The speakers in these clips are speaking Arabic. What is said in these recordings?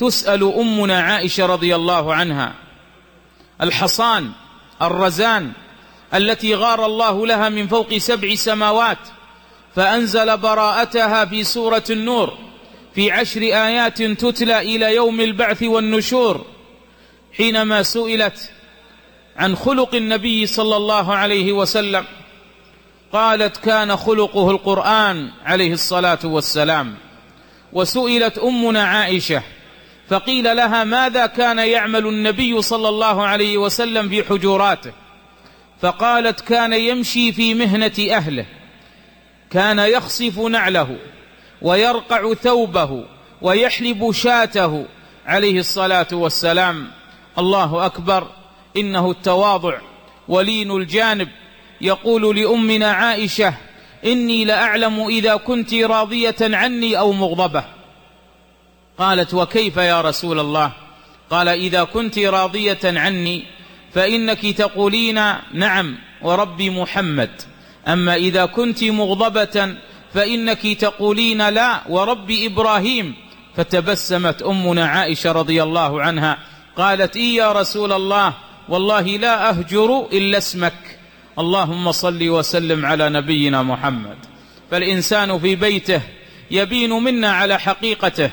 تسأل أمنا عائشة رضي الله عنها. الحصان الرزان التي غار الله لها من فوق سبع سماوات فأنزل براءتها في سورة النور في عشر آيات تتلى إلى يوم البعث والنشور حينما سئلت عن خلق النبي صلى الله عليه وسلم قالت كان خلقه القرآن عليه الصلاة والسلام وسئلت أمنا عائشة فقيل لها ماذا كان يعمل النبي صلى الله عليه وسلم في حجوراته فقالت كان يمشي في مهنة أهله. كان يخصف نعله ويرقع ثوبه ويحلب شاته عليه الصلاة والسلام. الله أكبر. إنه التواضع ولين الجانب. يقول لأمنا عائشة إني لأعلم إذا كنت راضية عني أو مغضبة. قالت وكيف يا رسول الله؟ قال إذا كنت راضية عني فإنك تقولين نعم ورب محمد. أما إذا كنت مغضبة فإنك تقولين لا ورب إبراهيم. فتبسمت أمنا عائشة رضي الله عنها. قالت إي يا رسول الله والله لا أهجر إلا اسمك. اللهم صل وسلم على نبينا محمد. فالإنسان في بيته يبين منا على حقيقته.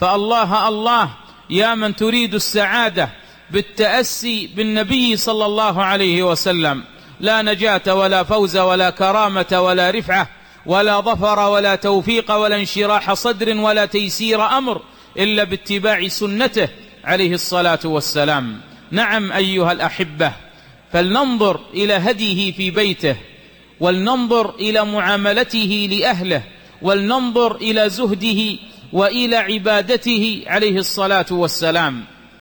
فالله الله يا من تريد السعادة بالتأسي بالنبي صلى الله عليه وسلم. لا نجاة ولا فوز ولا كرامة ولا رفعة ولا ظفر ولا توفيق ولا انشراح صدر ولا تيسير أمر إلا باتباع سنته عليه الصلاة والسلام. نعم أيها الأحبة فلننظر إلى هديه في بيته ولننظر إلى معاملته لأهله ولننظر إلى زهده وإلى عبادته عليه الصلاة والسلام.